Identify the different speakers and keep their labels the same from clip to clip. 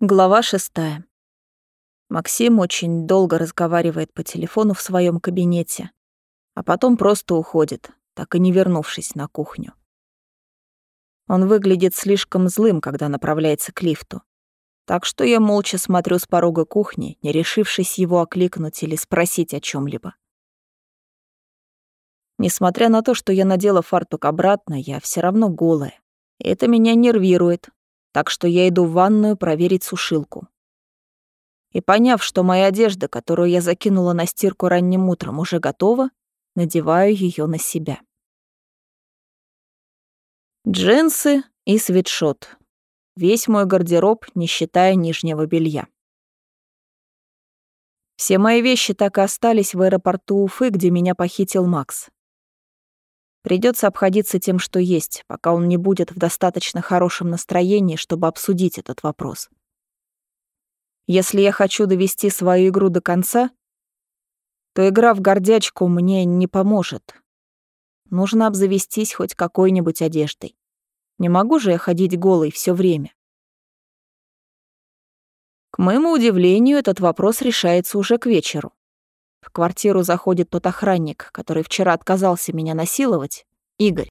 Speaker 1: Глава шестая. Максим очень долго разговаривает по телефону в своем кабинете, а потом просто уходит, так и не вернувшись на кухню. Он выглядит слишком злым, когда направляется к лифту. Так что я молча смотрю с порога кухни, не решившись его окликнуть или спросить о чем либо Несмотря на то, что я надела фартук обратно, я все равно голая. И это меня нервирует, так что я иду в ванную проверить сушилку. И поняв, что моя одежда, которую я закинула на стирку ранним утром, уже готова, надеваю ее на себя. Джинсы и свитшот. Весь мой гардероб, не считая нижнего белья. Все мои вещи так и остались в аэропорту Уфы, где меня похитил Макс. Придется обходиться тем, что есть, пока он не будет в достаточно хорошем настроении, чтобы обсудить этот вопрос. Если я хочу довести свою игру до конца, то игра в гордячку мне не поможет. Нужно обзавестись хоть какой-нибудь одеждой. Не могу же я ходить голой все время. К моему удивлению, этот вопрос решается уже к вечеру. В квартиру заходит тот охранник, который вчера отказался меня насиловать. Игорь.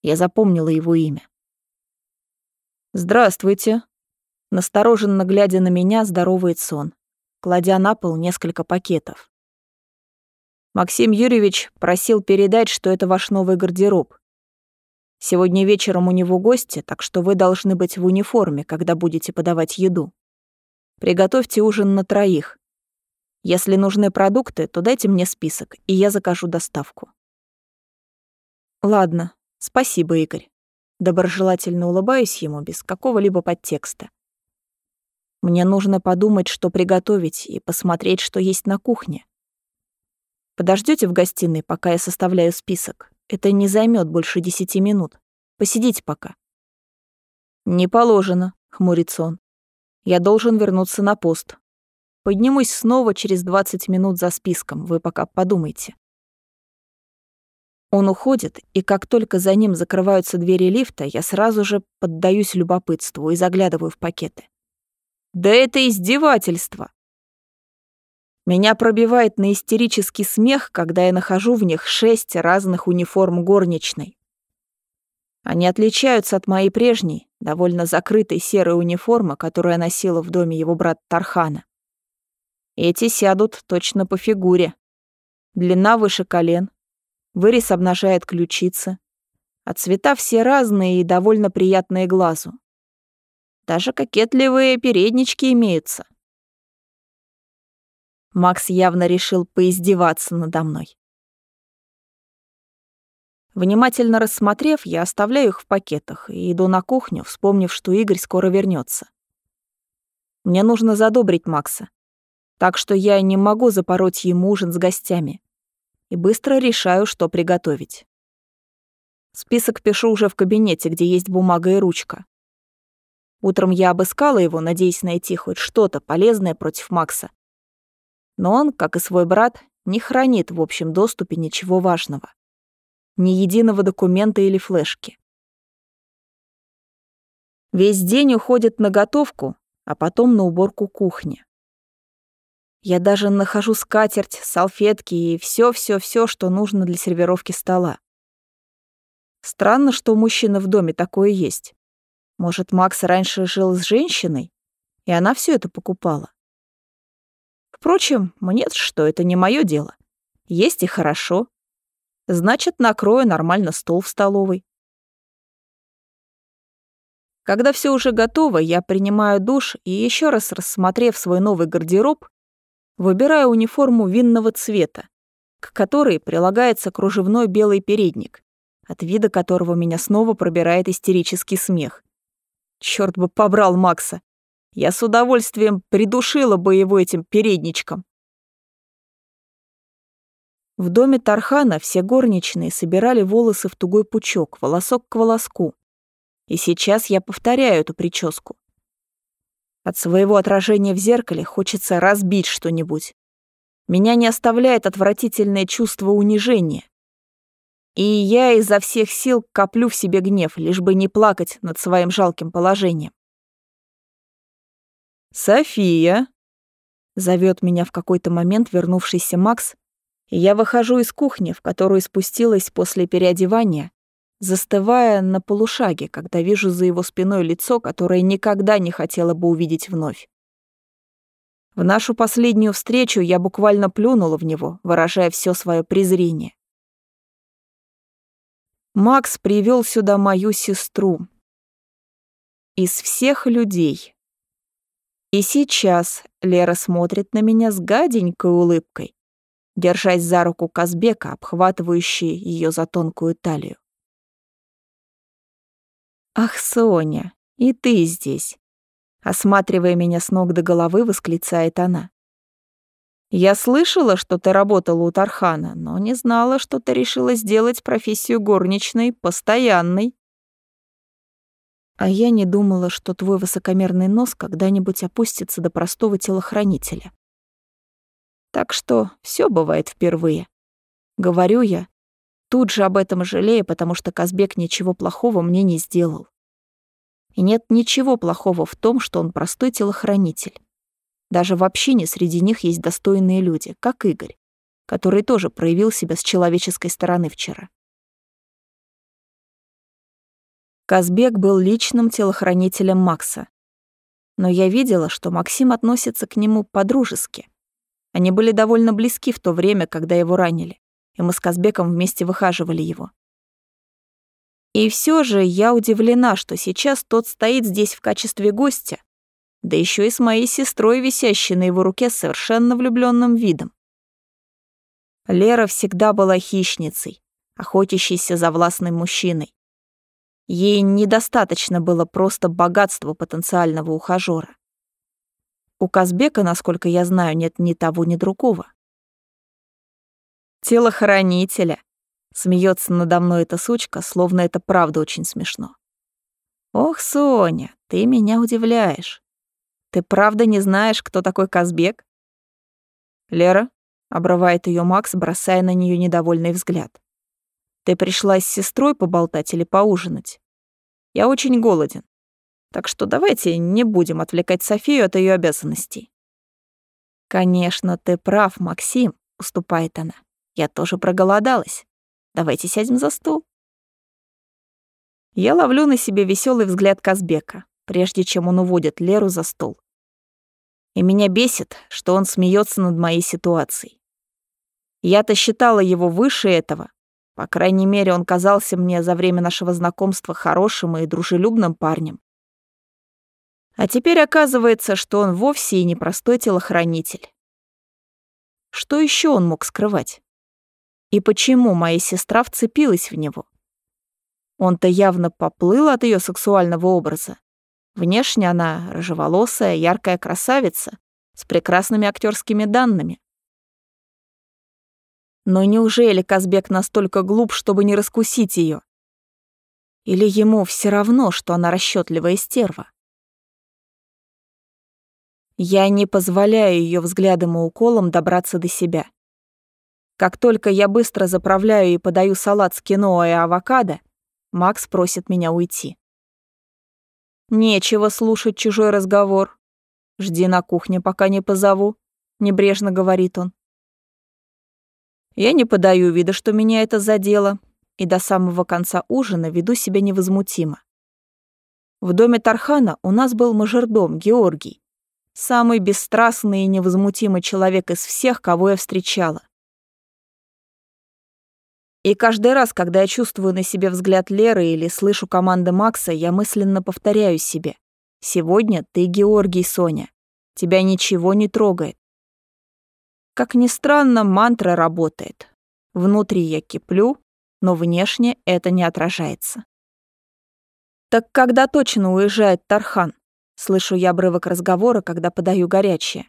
Speaker 1: Я запомнила его имя. «Здравствуйте». Настороженно глядя на меня, здоровается он, кладя на пол несколько пакетов. Максим Юрьевич просил передать, что это ваш новый гардероб. Сегодня вечером у него гости, так что вы должны быть в униформе, когда будете подавать еду. Приготовьте ужин на троих. Если нужны продукты, то дайте мне список, и я закажу доставку. Ладно, спасибо, Игорь. Доброжелательно улыбаюсь ему без какого-либо подтекста. Мне нужно подумать, что приготовить, и посмотреть, что есть на кухне. Подождете в гостиной, пока я составляю список? Это не займет больше десяти минут. Посидите пока. Не положено, хмурится он. Я должен вернуться на пост. Поднимусь снова через 20 минут за списком, вы пока подумайте. Он уходит, и как только за ним закрываются двери лифта, я сразу же поддаюсь любопытству и заглядываю в пакеты. Да это издевательство! Меня пробивает на истерический смех, когда я нахожу в них шесть разных униформ горничной. Они отличаются от моей прежней, довольно закрытой серой униформы, которую я носила в доме его брата Тархана. Эти сядут точно по фигуре. Длина выше колен, вырез обнажает ключицы, а цвета все разные и довольно приятные глазу. Даже кокетливые переднички имеются. Макс явно решил поиздеваться надо мной. Внимательно рассмотрев, я оставляю их в пакетах и иду на кухню, вспомнив, что Игорь скоро вернется. Мне нужно задобрить Макса так что я не могу запороть ему ужин с гостями. И быстро решаю, что приготовить. Список пишу уже в кабинете, где есть бумага и ручка. Утром я обыскала его, надеясь найти хоть что-то полезное против Макса. Но он, как и свой брат, не хранит в общем доступе ничего важного. Ни единого документа или флешки. Весь день уходит на готовку, а потом на уборку кухни. Я даже нахожу скатерть, салфетки и все-все-все, что нужно для сервировки стола. Странно, что у мужчины в доме такое есть. Может, Макс раньше жил с женщиной, и она все это покупала. Впрочем, мне что, это не мое дело. Есть и хорошо. Значит, накрою нормально стол в столовой. Когда все уже готово, я принимаю душ и еще раз рассмотрев свой новый гардероб, Выбираю униформу винного цвета, к которой прилагается кружевной белый передник, от вида которого меня снова пробирает истерический смех. Черт бы побрал Макса. Я с удовольствием придушила бы его этим передничком. В доме Тархана все горничные собирали волосы в тугой пучок, волосок к волоску. И сейчас я повторяю эту прическу. От своего отражения в зеркале хочется разбить что-нибудь. Меня не оставляет отвратительное чувство унижения. И я изо всех сил коплю в себе гнев, лишь бы не плакать над своим жалким положением. «София!» Зовет меня в какой-то момент вернувшийся Макс, и я выхожу из кухни, в которую спустилась после переодевания, застывая на полушаге, когда вижу за его спиной лицо, которое никогда не хотела бы увидеть вновь. В нашу последнюю встречу я буквально плюнула в него, выражая все свое презрение. Макс привел сюда мою сестру. Из всех людей, и сейчас Лера смотрит на меня с гаденькой улыбкой, держась за руку Казбека, обхватывающей ее за тонкую талию. «Ах, Соня, и ты здесь!» Осматривая меня с ног до головы, восклицает она. «Я слышала, что ты работала у Тархана, но не знала, что ты решила сделать профессию горничной постоянной». А я не думала, что твой высокомерный нос когда-нибудь опустится до простого телохранителя. Так что все бывает впервые. Говорю я, тут же об этом жалея, потому что Казбек ничего плохого мне не сделал. И нет ничего плохого в том, что он простой телохранитель. Даже в общине среди них есть достойные люди, как Игорь, который тоже проявил себя с человеческой стороны вчера. Казбек был личным телохранителем Макса. Но я видела, что Максим относится к нему по-дружески. Они были довольно близки в то время, когда его ранили, и мы с Казбеком вместе выхаживали его. И все же я удивлена, что сейчас тот стоит здесь в качестве гостя, да еще и с моей сестрой, висящей на его руке совершенно влюбленным видом. Лера всегда была хищницей, охотящейся за властным мужчиной. Ей недостаточно было просто богатства потенциального ухажёра. У Казбека, насколько я знаю, нет ни того, ни другого. Телохранителя. Смеется надо мной эта сучка, словно это правда очень смешно. Ох, Соня, ты меня удивляешь. Ты правда не знаешь, кто такой Казбек? Лера, обрывает ее Макс, бросая на нее недовольный взгляд. Ты пришла с сестрой поболтать или поужинать? Я очень голоден. Так что давайте не будем отвлекать Софию от ее обязанностей. Конечно, ты прав, Максим, уступает она. Я тоже проголодалась. Давайте сядем за стол. Я ловлю на себе веселый взгляд Казбека, прежде чем он уводит Леру за стол. И меня бесит, что он смеется над моей ситуацией. Я-то считала его выше этого, по крайней мере, он казался мне за время нашего знакомства хорошим и дружелюбным парнем. А теперь оказывается, что он вовсе и не простой телохранитель. Что еще он мог скрывать? И почему моя сестра вцепилась в него? Он-то явно поплыл от ее сексуального образа. Внешне она рыжеволосая, яркая красавица с прекрасными актерскими данными. Но неужели Казбек настолько глуп, чтобы не раскусить ее? Или ему все равно, что она расчетливая стерва? Я не позволяю ее взглядом и уколом добраться до себя. Как только я быстро заправляю и подаю салат с киноа и авокадо, Макс просит меня уйти. «Нечего слушать чужой разговор. Жди на кухне, пока не позову», — небрежно говорит он. Я не подаю вида, что меня это задело, и до самого конца ужина веду себя невозмутимо. В доме Тархана у нас был мажордом Георгий, самый бесстрастный и невозмутимый человек из всех, кого я встречала. И каждый раз, когда я чувствую на себе взгляд Леры или слышу команды Макса, я мысленно повторяю себе. «Сегодня ты Георгий, Соня. Тебя ничего не трогает. Как ни странно, мантра работает. Внутри я киплю, но внешне это не отражается. «Так когда точно уезжает Тархан?» Слышу я обрывок разговора, когда подаю горячее.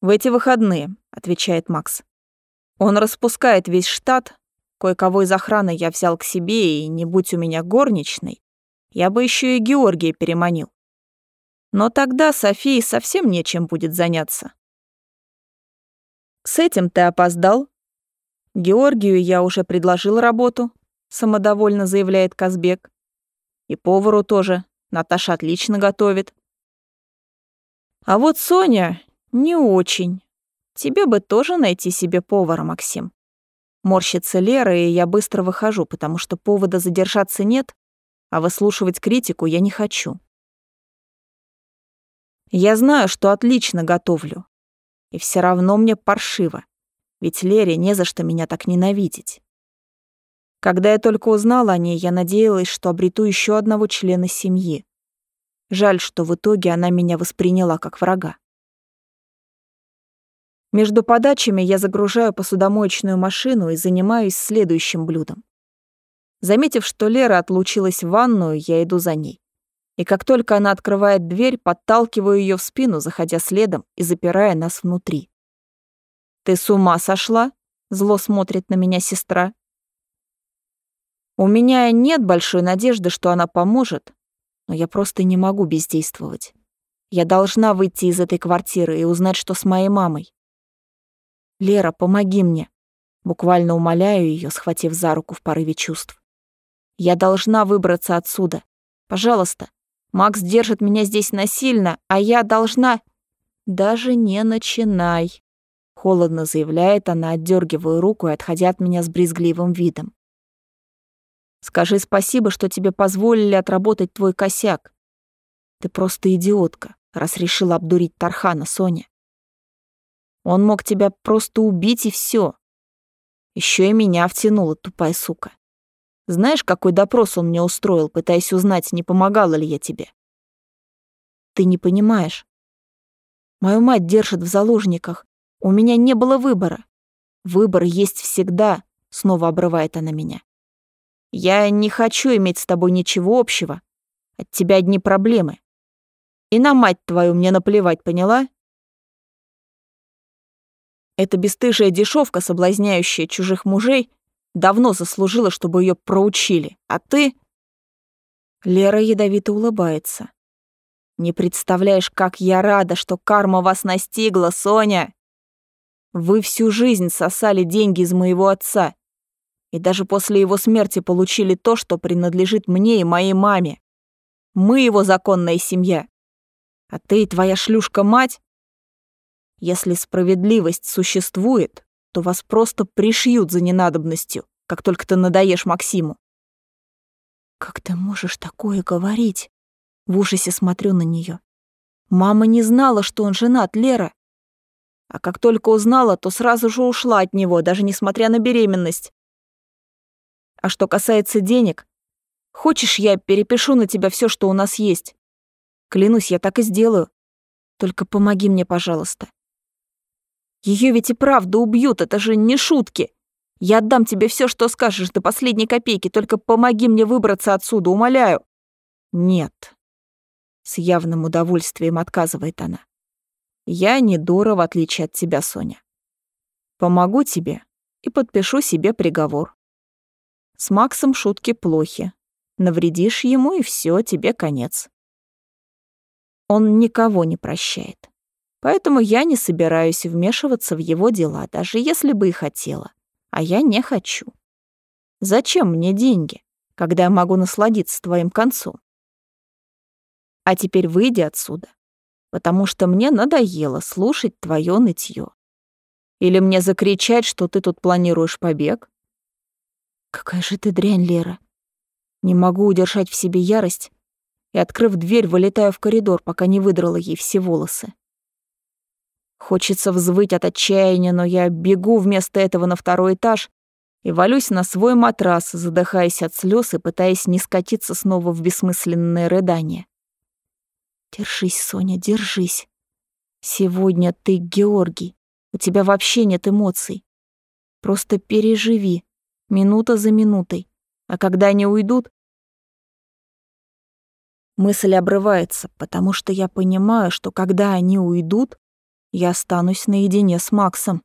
Speaker 1: «В эти выходные», — отвечает Макс. «Он распускает весь штат. Кое-кого из охраны я взял к себе, и не будь у меня горничной, я бы еще и Георгия переманил. Но тогда Софии совсем нечем будет заняться. С этим ты опоздал. Георгию я уже предложил работу, самодовольно заявляет Казбек. И повару тоже. Наташа отлично готовит. А вот Соня не очень. Тебе бы тоже найти себе повара, Максим. Морщится Лера, и я быстро выхожу, потому что повода задержаться нет, а выслушивать критику я не хочу. Я знаю, что отлично готовлю. И все равно мне паршиво. Ведь Лере не за что меня так ненавидеть. Когда я только узнала о ней, я надеялась, что обрету еще одного члена семьи. Жаль, что в итоге она меня восприняла как врага. Между подачами я загружаю посудомоечную машину и занимаюсь следующим блюдом. Заметив, что Лера отлучилась в ванную, я иду за ней. И как только она открывает дверь, подталкиваю ее в спину, заходя следом и запирая нас внутри. «Ты с ума сошла?» — зло смотрит на меня сестра. У меня нет большой надежды, что она поможет, но я просто не могу бездействовать. Я должна выйти из этой квартиры и узнать, что с моей мамой. «Лера, помоги мне!» Буквально умоляю ее, схватив за руку в порыве чувств. «Я должна выбраться отсюда. Пожалуйста. Макс держит меня здесь насильно, а я должна...» «Даже не начинай!» Холодно заявляет она, отдергивая руку и отходя от меня с брезгливым видом. «Скажи спасибо, что тебе позволили отработать твой косяк. Ты просто идиотка, раз решила обдурить Тархана, Соня. Он мог тебя просто убить и все. Еще и меня втянула, тупая сука. Знаешь, какой допрос он мне устроил, пытаясь узнать, не помогала ли я тебе? Ты не понимаешь. Мою мать держат в заложниках. У меня не было выбора. Выбор есть всегда, снова обрывает она меня. Я не хочу иметь с тобой ничего общего. От тебя одни проблемы. И на мать твою мне наплевать, поняла? Эта бесстыжая дешевка, соблазняющая чужих мужей, давно заслужила, чтобы ее проучили. А ты...» Лера ядовито улыбается. «Не представляешь, как я рада, что карма вас настигла, Соня! Вы всю жизнь сосали деньги из моего отца, и даже после его смерти получили то, что принадлежит мне и моей маме. Мы его законная семья. А ты и твоя шлюшка-мать если справедливость существует, то вас просто пришьют за ненадобностью, как только ты надоешь Максиму. Как ты можешь такое говорить? В ужасе смотрю на нее. Мама не знала, что он женат, Лера. А как только узнала, то сразу же ушла от него, даже несмотря на беременность. А что касается денег, хочешь, я перепишу на тебя все, что у нас есть? Клянусь, я так и сделаю. Только помоги мне, пожалуйста. Ее ведь и правда убьют, это же не шутки. Я отдам тебе все, что скажешь до последней копейки, только помоги мне выбраться отсюда, умоляю. Нет. С явным удовольствием отказывает она. Я не дура, в отличие от тебя, Соня. Помогу тебе и подпишу себе приговор. С Максом шутки плохи. Навредишь ему, и все, тебе конец. Он никого не прощает. Поэтому я не собираюсь вмешиваться в его дела, даже если бы и хотела. А я не хочу. Зачем мне деньги, когда я могу насладиться твоим концом? А теперь выйди отсюда, потому что мне надоело слушать твое нытье. Или мне закричать, что ты тут планируешь побег? Какая же ты дрянь, Лера. Не могу удержать в себе ярость и, открыв дверь, вылетаю в коридор, пока не выдрала ей все волосы. Хочется взвыть от отчаяния, но я бегу вместо этого на второй этаж и валюсь на свой матрас, задыхаясь от слез и пытаясь не скатиться снова в бессмысленное рыдание. Держись, Соня, держись. Сегодня ты Георгий. У тебя вообще нет эмоций. Просто переживи, минута за минутой. А когда они уйдут... Мысль обрывается, потому что я понимаю, что когда они уйдут, я останусь наедине с Максом.